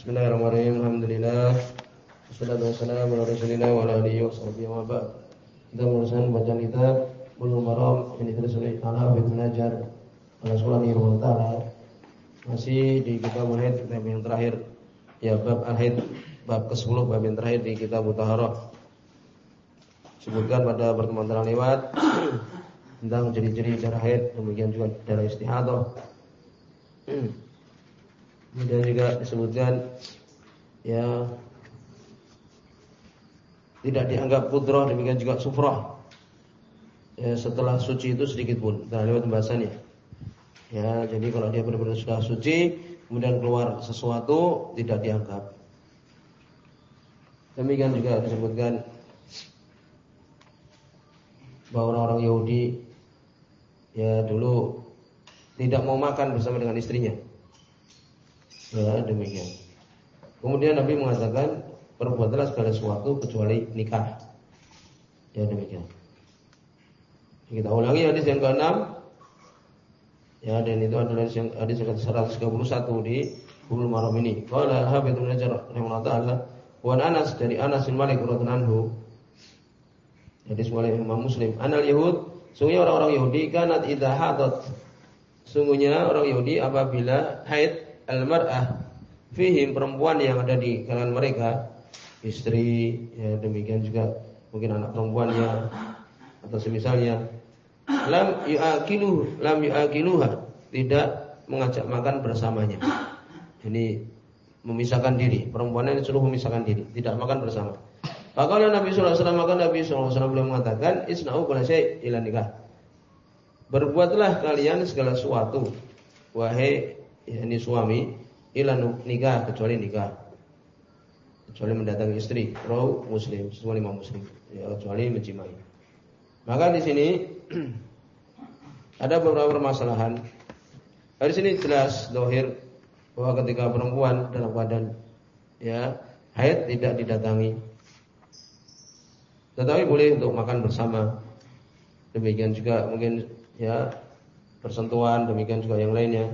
Bismillahirrahmanirrahim. Alhamdulillah. Wassalatu wassalamu ala Rasulillah wa ala alihi washabihi wa ba'd. Kita meneruskan bacaan kitab Bulughul Maram yang ditulis oleh Al-Hafidz Munajar Al-Asqalani rahimahullah. Masih di kitab Haid kitab yang terakhir ya bab Al-Haid bab ke-10 bab yang terakhir di kitab Mutahharah. Sebutkan pada pertemuan telah lewat tentang ciri-ciri darah haid, demikian juga darah istihadah. Kemudian juga disebutkan ya tidak dianggap putroh demikian juga sufrah. Ya, setelah suci itu sedikit pun. Kita lewat pembahasannya. Ya, jadi kalau dia benar-benar sudah suci, kemudian keluar sesuatu tidak dianggap. Demikian juga disebutkan bahwa orang-orang Yahudi ya dulu tidak mau makan bersama dengan istrinya. Ya, demikian. Kemudian Nabi mengatakan perbuatlah segala sesuatu kecuali nikah. Ya demikian. Kita ulangi hadis yang ke-6. Ya, dan itu adalah hadis yang hadis yang ke-131 di Bulughul Maram ini. Qala Habibun Najjar rahimahullah taala wa Anas dari Anas bin Malik radhiyallahu anhu. Hadis oleh Imam Muslim. Anal Yahud, sungguhnya orang-orang Yahudi kanat idza. Sungguhnya orang Yahudi apabila haid al-mar'ah fihim perempuan yang ada di kalangan mereka istri ya demikian juga mungkin anak perempuannya atau semisalnya lam yuakilu lam yuakiluha tidak mengajak makan bersamanya. Ini memisahkan diri perempuannya suruh memisahkan diri tidak makan bersama. Maka Nabi Sallallahu Alaihi Wasallam Nabi Sallallahu Alaihi Wasallam mengatakan isna'u kala syai ila nikah. Berbuatlah kalian segala sesuatu wahai ini suami ila nikah kecuali nikah. Kecuali mendatangi istri. Rawu muslim sesuai lima muslim. Ya kecuali menjimai. Maka di sini ada beberapa permasalahan. Dari sini jelas dohir bahwa ketika perempuan dalam badan ya haid tidak didatangi. Tetapi boleh untuk makan bersama. Demikian juga mungkin ya persentuhan demikian juga yang lainnya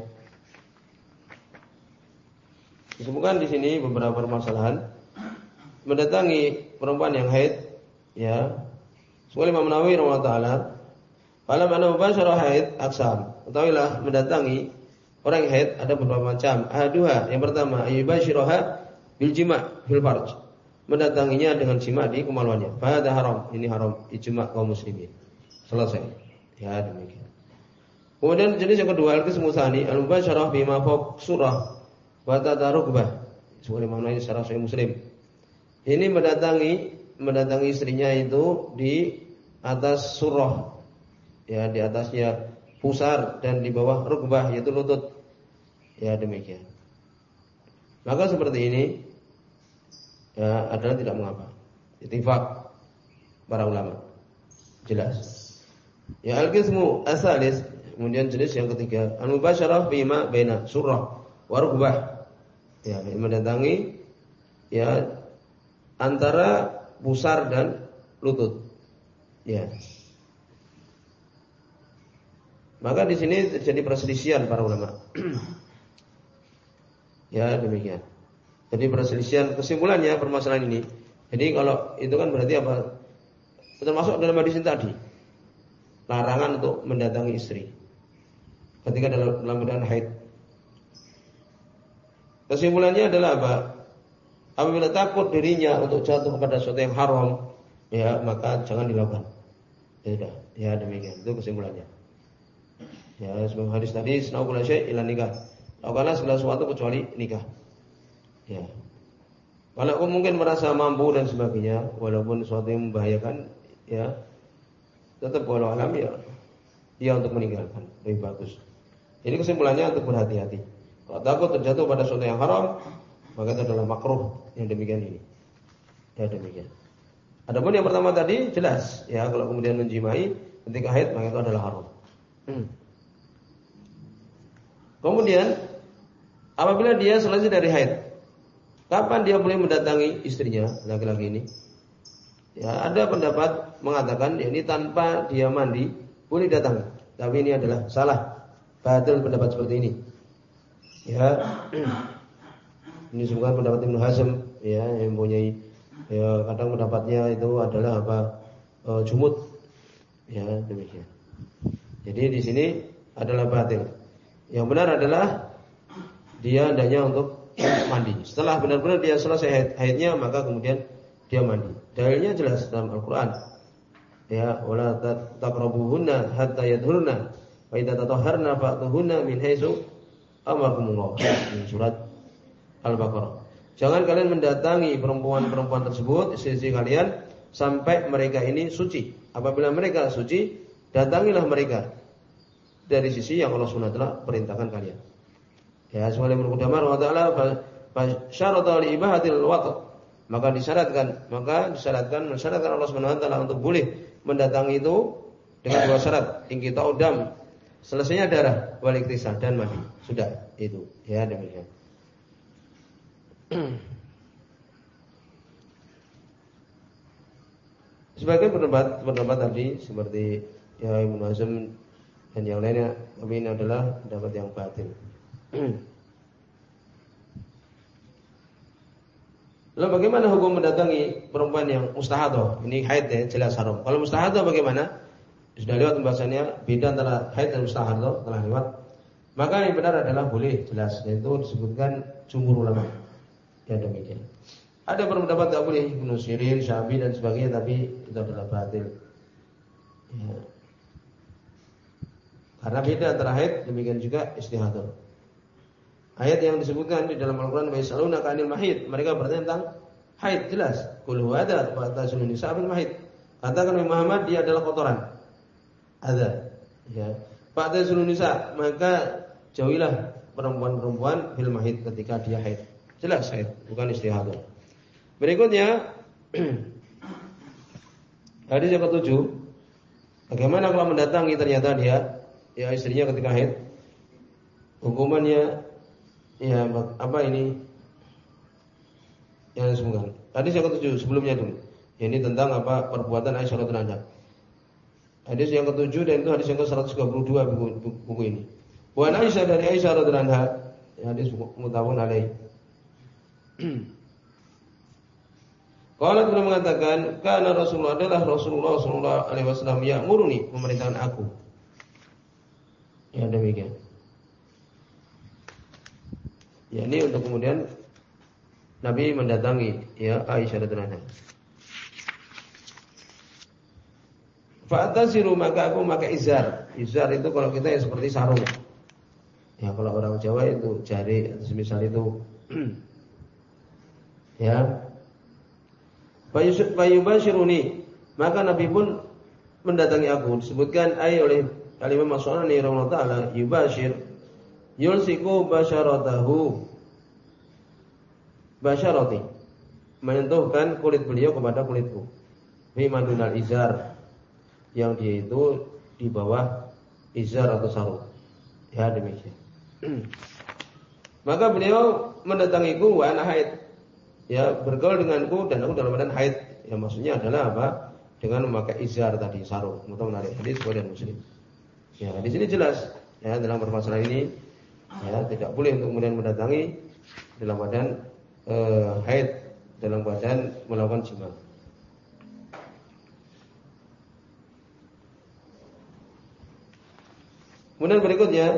Disebutkan di sini beberapa permasalahan mendatangi perempuan yang haid ya. Sebagai Imam Nawawi rahimahullah taala, "Falam anna mubasyarah haid aksam." Ketahuilah mendatangi orang yang haid ada beberapa macam. Ahaduha, yang pertama, ayyubashiraha bil jima' fil farj. Mendatanginya dengan jima' di kemaluannya. Fahada haram. Ini haram ijma' kaum muslimin. Selesai. Ya demikian. Kemudian jenis yang kedua, al-qismu al-mubasyarah bima fawq surah wa tadarukbah. Sebagai maknanya secara sahih Muslim. Ini mendatangi mendatangi istrinya itu di atas surah. Ya, di atasnya pusar dan di bawah rukbah yaitu lutut. Ya, demikian. Maka seperti ini ya adalah tidak mengapa. Ittifaq para ulama. Jelas. Ya al-qismu asalis kemudian jenis yang ketiga al-mubasyarah bima baina surah wa rukbah ya mendatangi ya antara pusar dan lutut. Ya. Maka di sini terjadi perselisihan para ulama. ya, demikian. Jadi perselisihan kesimpulannya permasalahan ini. Jadi kalau itu kan berarti apa? Termasuk dalam hadis tadi. Larangan untuk mendatangi istri ketika dalam dalam keadaan haid. Kesimpulannya adalah apa? Apabila takut dirinya untuk jatuh kepada sesuatu yang haram, ya maka jangan dilakukan. Ya ya demikian. Itu kesimpulannya. Ya, sebelum hadis tadi, "Snaukul syai' ila nikah." Lakukanlah segala sesuatu kecuali nikah. Ya. Kalau mungkin merasa mampu dan sebagainya, walaupun sesuatu yang membahayakan, ya tetap walau alam ya, dia untuk meninggalkan lebih bagus. Ini kesimpulannya untuk berhati-hati. Kalau takut terjatuh pada sesuatu yang haram, maka itu adalah makruh yang demikian ini. Ya demikian. Adapun yang pertama tadi jelas ya kalau kemudian menjimai ketika haid maka itu adalah haram. Hmm. Kemudian apabila dia selesai dari haid, kapan dia boleh mendatangi istrinya laki-laki ini? Ya ada pendapat mengatakan ya, ini tanpa dia mandi boleh datang. Tapi ini adalah salah. Batal pendapat seperti ini. Ya. Ini semoga pendapat Ibnu Hazm ya yang mempunyai ya kadang pendapatnya itu adalah apa e, jumut ya demikian. Jadi di sini adalah batil. Yang benar adalah dia hendaknya untuk mandi. Setelah benar-benar dia selesai haid, haidnya maka kemudian dia mandi. Dalilnya jelas dalam Al-Qur'an. Ya, wala taqrabuhunna hatta yadhurna. Wa idza tatahharna fa'tuhunna min haitsu amarakumullah. Surat Al-Baqarah. Jangan kalian mendatangi perempuan-perempuan tersebut, istri-istri kalian sampai mereka ini suci. Apabila mereka suci, datangilah mereka dari sisi yang Allah Subhanahu telah perintahkan kalian. Ya, sebagaimana Qudamar wa ta'ala syarata li ibadatil waqt. Maka disyaratkan, maka disyaratkan mensyaratkan Allah Subhanahu wa taala untuk boleh mendatangi itu dengan dua syarat, ingkita udam, selesainya darah, wal dan mandi. Sudah, itu. Ya, demikian. Sebagai pendapat pendapat tadi seperti ya Ibnu Hazm dan yang lainnya, tapi ini adalah pendapat yang batil. Lalu bagaimana hukum mendatangi perempuan yang mustahadah? Ini haid ya, jelas haram. Kalau mustahadah bagaimana? Sudah lewat pembahasannya, beda antara haid dan mustahadah telah lewat. Maka yang benar adalah boleh, jelas. Yaitu disebutkan jumhur ulama. Ya demikian. Ada pendapat tak boleh Ibnu Sirin, Syafi'i dan sebagainya tapi itu adalah batil. Ya. Karena beda antara haid demikian juga istihadah. Ayat yang disebutkan di dalam Al-Qur'an wa yasaluna kanil mahid, mereka bertanya tentang haid jelas. Qul huwa ada wa tasunun mahid. Katakan Muhammad dia adalah kotoran. Ada. Ya. Pak nisa, maka jauhilah perempuan-perempuan bil mahid ketika dia haid. Jelas haid, bukan istihadah. Berikutnya hadis yang ketujuh. Bagaimana kalau mendatangi ternyata dia ya istrinya ketika haid? Hukumannya ya apa ini? Yang disebutkan. Hadis yang ketujuh sebelumnya dulu. Ini tentang apa perbuatan Aisyah radhiyallahu anha. Hadis yang ketujuh dan itu hadis yang ke-132 buku, buku, ini. Wa Aisyah dari Aisyah radhiyallahu anha, hadis mutawun alaih. Kalau pernah mengatakan karena Rasulullah adalah Rasulullah Sallallahu Alaihi Wasallam murni memerintahkan aku. Ya demikian. Ya ini untuk kemudian Nabi mendatangi ya Aisyah radhiallahu anha. Fa'tasiru maka aku maka izar. Izar itu kalau kita ya seperti sarung. Ya kalau orang Jawa itu jari semisal itu. Ya. Fayubashiruni. Maka Nabi pun mendatangi aku. Disebutkan ay oleh Al-Imam rahimahullah taala yubashir. Yulsiku basyaratahu basyarati menyentuhkan kulit beliau kepada kulitku. Bimadunal izar yang dia itu di bawah izar atau sarung ya demikian maka beliau mendatangiku wa ana haid ya bergaul denganku dan aku dalam badan haid. Ya maksudnya adalah apa? Dengan memakai izar tadi sarung. Untuk menarik hadis dan muslim. Ya di sini jelas ya dalam permasalahan ini ya tidak boleh untuk kemudian mendatangi dalam badan eh, haid dalam badan melakukan jima. Kemudian berikutnya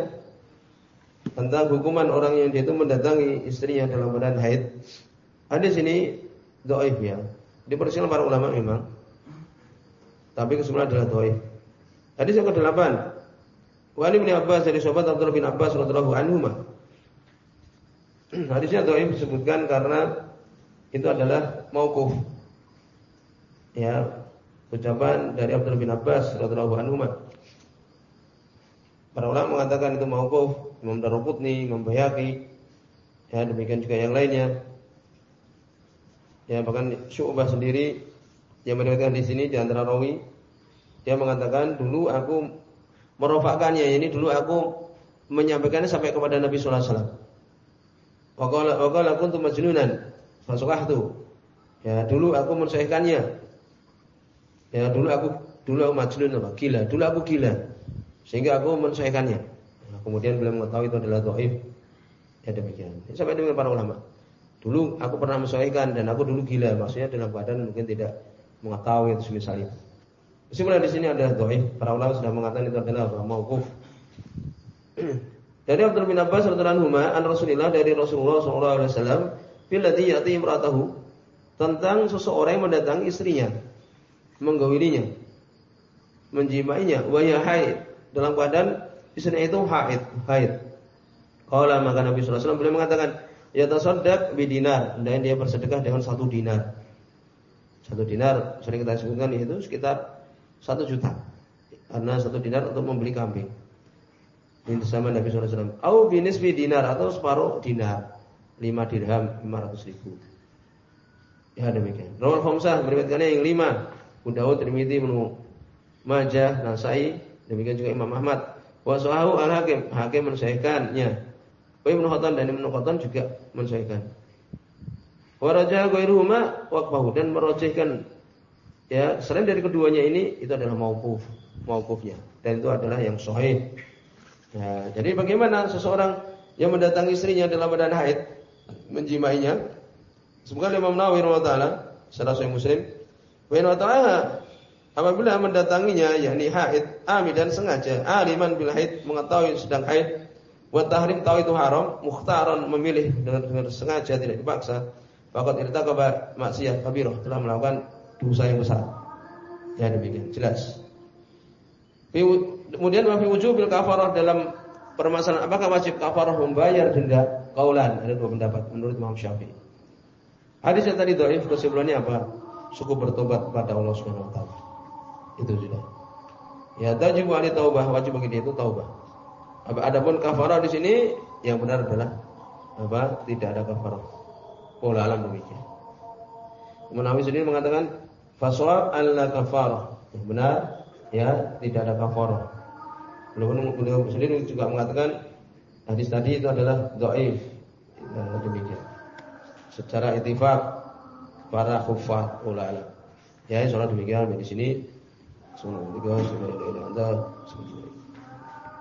tentang hukuman orang yang dia itu mendatangi istrinya dalam badan haid Hadis ini doif ya. Dipersilakan para ulama memang. Tapi kesimpulan adalah doif. Hadis yang ke-8. Wa bin Abbas dari sahabat Abdullah bin Abbas radhiyallahu anhu. Hadisnya doif disebutkan karena itu adalah mauquf. Ya, ucapan dari Abdullah bin Abbas radhiyallahu anhu. Para ulama mengatakan itu mauquf, Imam Daruqutni, Imam Bayhaqi, ya demikian juga yang lainnya Ya bahkan Syu'bah sendiri yang meriwayatkan di sini di antara rawi dia mengatakan dulu aku merofakkannya ini dulu aku menyampaikannya sampai kepada Nabi sallallahu alaihi wasallam. Wa qala wa qala kuntu majnunan fasaqahtu. Ya, dulu aku mensahihkannya. Ya, dulu aku dulu aku majnun apa? Gila. Dulu aku gila. Sehingga aku mensahihkannya. Nah, kemudian beliau mengetahui itu adalah dhaif. Ya demikian. Sampai dengan para ulama. Dulu aku pernah menyesuaikan dan aku dulu gila, maksudnya dalam keadaan mungkin tidak mengetahui itu misalnya. Meskipun di sini ada doa, para ulama sudah mengatakan itu adalah mauquf. Dari Abdul bin Abbas radhiyallahu anhu an Rasulillah dari Rasulullah sallallahu alaihi wasallam billadhi yati imratahu tentang seseorang yang mendatangi istrinya menggawilinya menjimainya wa ya haid dalam keadaan istrinya itu haid haid Qala maka Nabi sallallahu alaihi wasallam beliau mengatakan ya tasaddaq bi dinar dan dia bersedekah dengan satu dinar satu dinar sering kita sebutkan itu sekitar satu juta karena satu dinar untuk membeli kambing ini sama Nabi SAW. Au binisbi dinar atau separuh dinar. 5 dirham 500 ribu. Ya demikian. Rawal Khamsah meriwayatkannya yang 5. Abu Dawud, Tirmidzi, Ibnu Majah, Nasai, demikian juga Imam Ahmad. Wa sahahu al-Hakim, Hakim mensahihkannya. Wa Ibnu dan Ibnu Khattab juga mensahihkan. Wa rajah ghairuhuma waqfahu dan merojihkan ya selain dari keduanya ini itu adalah mauquf, mauqufnya. Dan itu adalah yang sahih. Ya, jadi bagaimana seseorang yang mendatangi istrinya dalam badan haid menjimainya? Semoga Imam Nawawi taala salah satu muslim wa ta'ala apabila mendatanginya yakni haid dan sengaja aliman bil haid mengetahui sedang haid buat tahrim tahu itu haram mukhtaran memilih dengan, dengan sengaja tidak dipaksa faqad irtakaba maksiat kabirah telah melakukan dosa yang besar ya demikian jelas Kemudian wa fi wujubil kafarah dalam permasalahan apakah wajib kafarah membayar denda kaulan ada dua pendapat menurut Imam Syafi'i. Hadis yang tadi dhaif kesimpulannya apa? Suku bertobat kepada Allah Subhanahu wa taala. Itu sudah. Ya wajib ali taubah, wajib bagi dia itu taubah. Adapun kafarah di sini yang benar adalah apa? Tidak ada kafarah. Pola alam demikian. Menawi sendiri mengatakan faswab alla kafarah. Benar ya tidak ada kafarah. Walaupun beliau sendiri juga mengatakan hadis tadi itu adalah dhaif. Nah, demikian. Secara ittifaq para khuffah ulama. Ya, insyaallah demikian di sini. 送了我一个送了我两张是